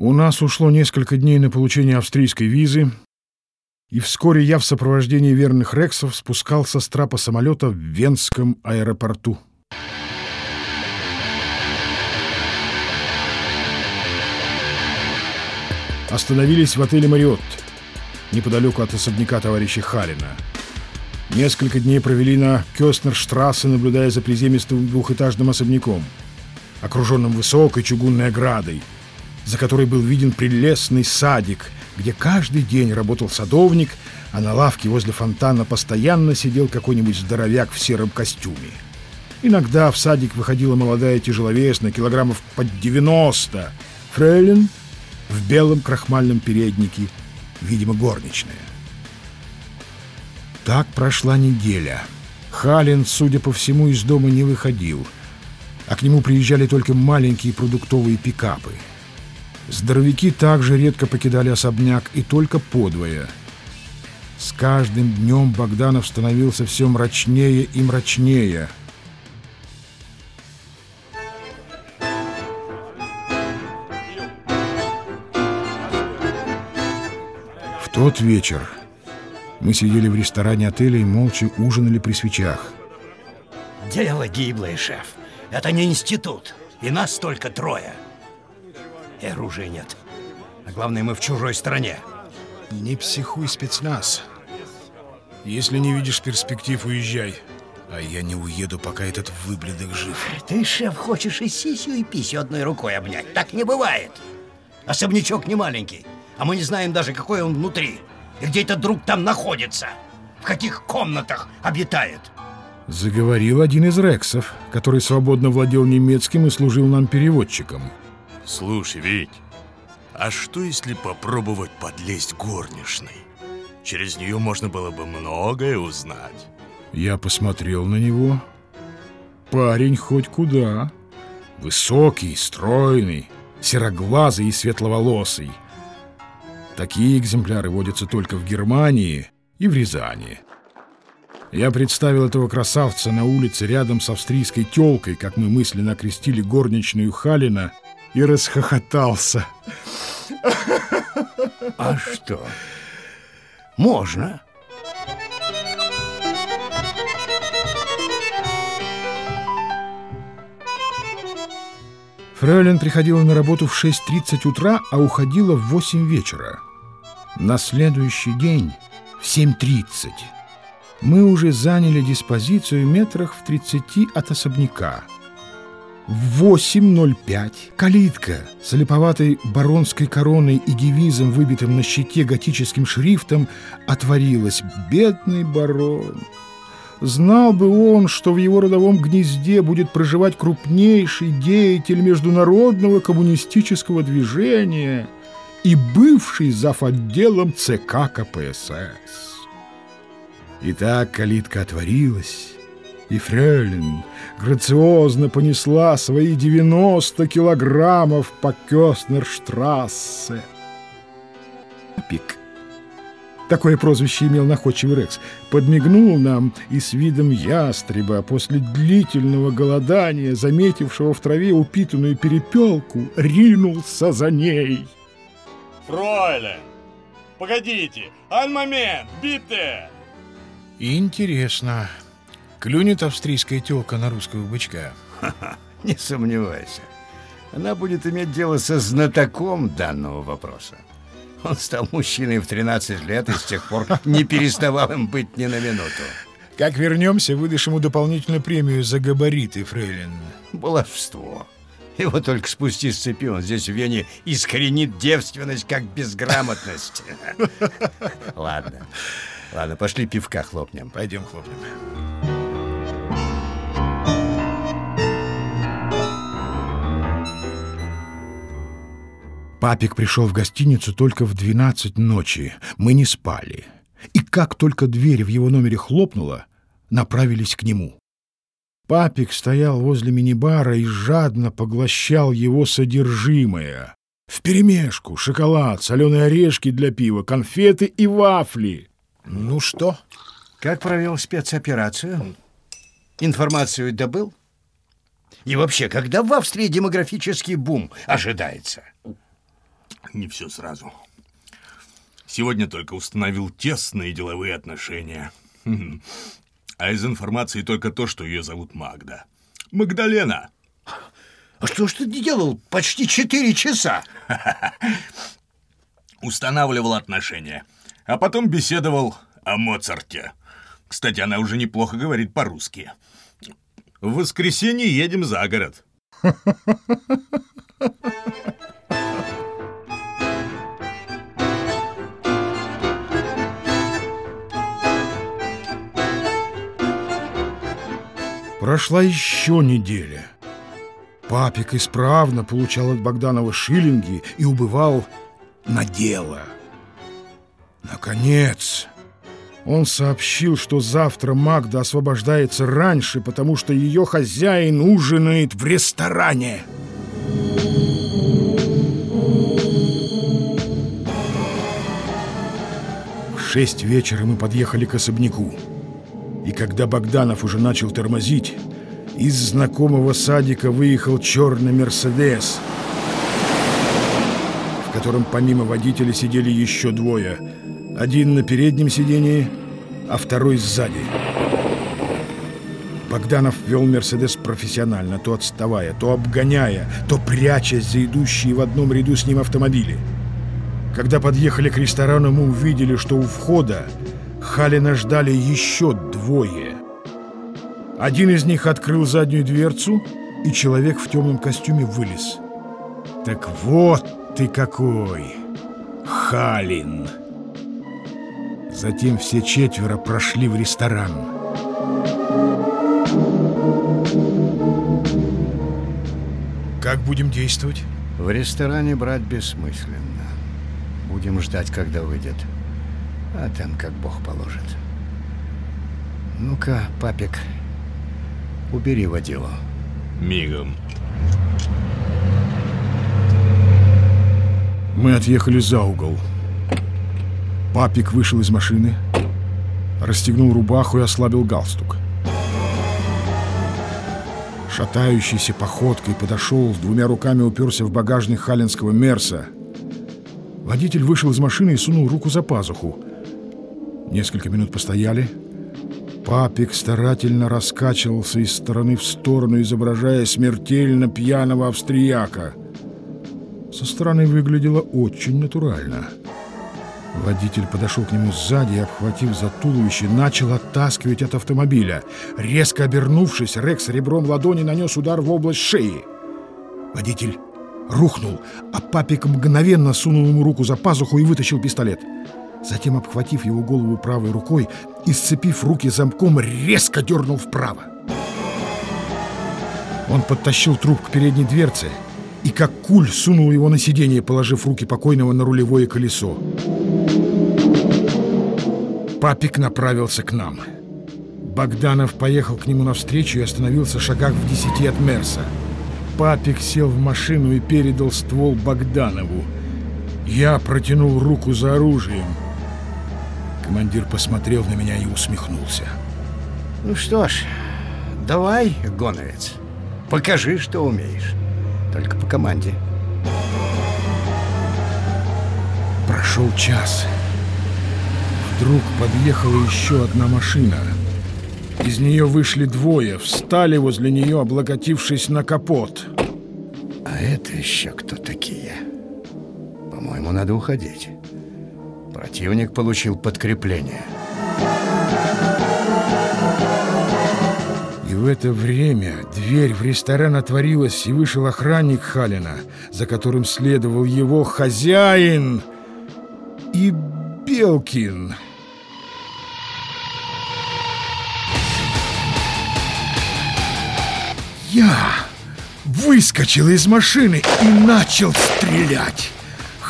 У нас ушло несколько дней на получение австрийской визы, и вскоре я в сопровождении верных рексов спускался с трапа самолета в Венском аэропорту. Остановились в отеле «Мариотт», неподалеку от особняка товарища Халина. Несколько дней провели на Кёстнерштрассе, наблюдая за приземистым двухэтажным особняком, окруженным высокой чугунной оградой, за которой был виден прелестный садик, где каждый день работал садовник, а на лавке возле фонтана постоянно сидел какой-нибудь здоровяк в сером костюме. Иногда в садик выходила молодая тяжеловесная, килограммов под 90, фрейлин в белом крахмальном переднике, видимо, горничная. Так прошла неделя. Халин, судя по всему, из дома не выходил, а к нему приезжали только маленькие продуктовые пикапы. Здоровяки также редко покидали особняк и только подвое. С каждым днем Богданов становился все мрачнее и мрачнее. В тот вечер мы сидели в ресторане отеля и молча ужинали при свечах. Дело гиблое, шеф. Это не институт. И нас только трое. И оружия нет. А главное, мы в чужой стране. Не психуй, спецназ. Если не видишь перспектив, уезжай. А я не уеду, пока этот выбледок жив. Ты, шеф, хочешь и сисю, и писю одной рукой обнять. Так не бывает. Особнячок не маленький, а мы не знаем даже, какой он внутри. И где этот друг там находится? В каких комнатах обитает? Заговорил один из рексов, который свободно владел немецким и служил нам переводчиком. Слушай, Вить, а что если попробовать подлезть горничной? Через нее можно было бы многое узнать. Я посмотрел на него. Парень хоть куда. Высокий, стройный, сероглазый и светловолосый. Такие экземпляры водятся только в Германии и в Рязани. Я представил этого красавца на улице рядом с австрийской тёлкой, как мы мысленно окрестили горничную Халина, и расхохотался. А что? Можно. Фрейлин приходила на работу в 6.30 утра, а уходила в 8 вечера. На следующий день в 7.30 мы уже заняли диспозицию метрах в 30 от особняка. В 8.05 калитка с липоватой баронской короной и девизом, выбитым на щите готическим шрифтом, отворилась. Бедный барон! Знал бы он, что в его родовом гнезде будет проживать крупнейший деятель международного коммунистического движения и бывший зав. отделом ЦК КПСС. Итак, калитка отворилась, и Фрейлин грациозно понесла свои 90 килограммов по Кёснерштрассе. Пик. Такое прозвище имел находчивый Рекс. Подмигнул нам и с видом ястреба после длительного голодания, заметившего в траве упитанную перепелку, ринулся за ней. Фройлен, погодите, ан момент, бите! Интересно, клюнет австрийская телка на русского бычка? Не сомневайся. Она будет иметь дело со знатоком данного вопроса. Он стал мужчиной в 13 лет и с тех пор не переставал им быть ни на минуту. Как вернемся, выдашь ему дополнительную премию за габариты, фрейлин. Баловство. Его только спусти с цепи, он здесь в Вене искоренит девственность как безграмотность. Ладно. Ладно, пошли пивка хлопнем. Пойдем хлопнем. Папик пришел в гостиницу только в 12 ночи. Мы не спали. И как только дверь в его номере хлопнула, направились к нему. Папик стоял возле мини-бара и жадно поглощал его содержимое. Вперемешку шоколад, соленые орешки для пива, конфеты и вафли. Ну что? Как провел спецоперацию? Информацию добыл? И вообще, когда в Австрии демографический бум ожидается? Не все сразу. Сегодня только установил тесные деловые отношения. А из информации только то, что ее зовут Магда. Магдалена. А что ж ты делал почти четыре часа? Устанавливал отношения. А потом беседовал о Моцарте. Кстати, она уже неплохо говорит по-русски. В воскресенье едем за город. Прошла еще неделя. Папик исправно получал от Богданова шиллинги и убывал на дело. Наконец, он сообщил, что завтра Магда освобождается раньше, потому что ее хозяин ужинает в ресторане. В шесть вечера мы подъехали к особняку. И когда Богданов уже начал тормозить, из знакомого садика выехал черный «Мерседес», в котором помимо водителя сидели еще двое. Один на переднем сидении, а второй сзади. Богданов вел «Мерседес» профессионально, то отставая, то обгоняя, то прячась за идущие в одном ряду с ним автомобили. Когда подъехали к ресторану, мы увидели, что у входа Халина ждали еще двое. Один из них открыл заднюю дверцу, и человек в темном костюме вылез. «Так вот ты какой! Халин!» Затем все четверо прошли в ресторан. Как будем действовать? В ресторане брать бессмысленно. Будем ждать, когда выйдет. А там как Бог положит. Ну-ка, папик, убери водилу. Мигом. Мы отъехали за угол. Папик вышел из машины, расстегнул рубаху и ослабил галстук. Шатающейся походкой подошел, с двумя руками уперся в багажник халинского Мерса. Водитель вышел из машины и сунул руку за пазуху. Несколько минут постояли. Папик старательно раскачивался из стороны в сторону, изображая смертельно пьяного австрияка. Со стороны выглядело очень натурально. Водитель подошел к нему сзади и, обхватив за туловище, начал оттаскивать от автомобиля. Резко обернувшись, Рекс ребром ладони нанес удар в область шеи. Водитель рухнул, а папик мгновенно сунул ему руку за пазуху и вытащил пистолет. Затем, обхватив его голову правой рукой и сцепив руки замком, резко дернул вправо. Он подтащил труп к передней дверце и, как куль, сунул его на сиденье, положив руки покойного на рулевое колесо. Папик направился к нам. Богданов поехал к нему навстречу и остановился в шагах в десяти от Мерса. Папик сел в машину и передал ствол Богданову. Я протянул руку за оружием. Командир посмотрел на меня и усмехнулся. Ну что ж, давай, гоновец, покажи, что умеешь. Только по команде. Прошел час. Вдруг подъехала еще одна машина. Из нее вышли двое, встали возле нее, облокотившись на капот. А это еще кто такие? По-моему, надо уходить. Противник получил подкрепление. И в это время дверь в ресторан отворилась, и вышел охранник Халина, за которым следовал его хозяин и Белкин. Я выскочил из машины и начал стрелять.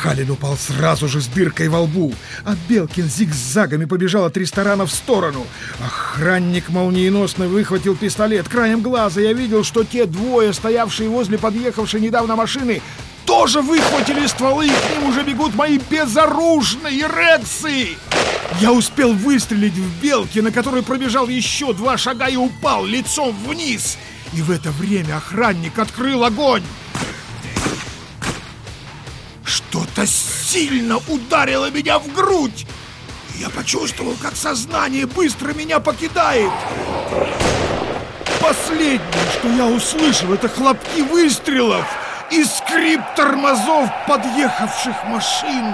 Халин упал сразу же с дыркой во лбу, а Белкин зигзагами побежал от ресторана в сторону. Охранник молниеносно выхватил пистолет. Краем глаза я видел, что те двое, стоявшие возле подъехавшей недавно машины, тоже выхватили стволы, и к ним уже бегут мои безоружные рексы. Я успел выстрелить в Белкина, который пробежал еще два шага и упал лицом вниз. И в это время охранник открыл огонь. Что-то сильно ударило меня в грудь. Я почувствовал, как сознание быстро меня покидает. Последнее, что я услышал, это хлопки выстрелов и скрип тормозов подъехавших машин.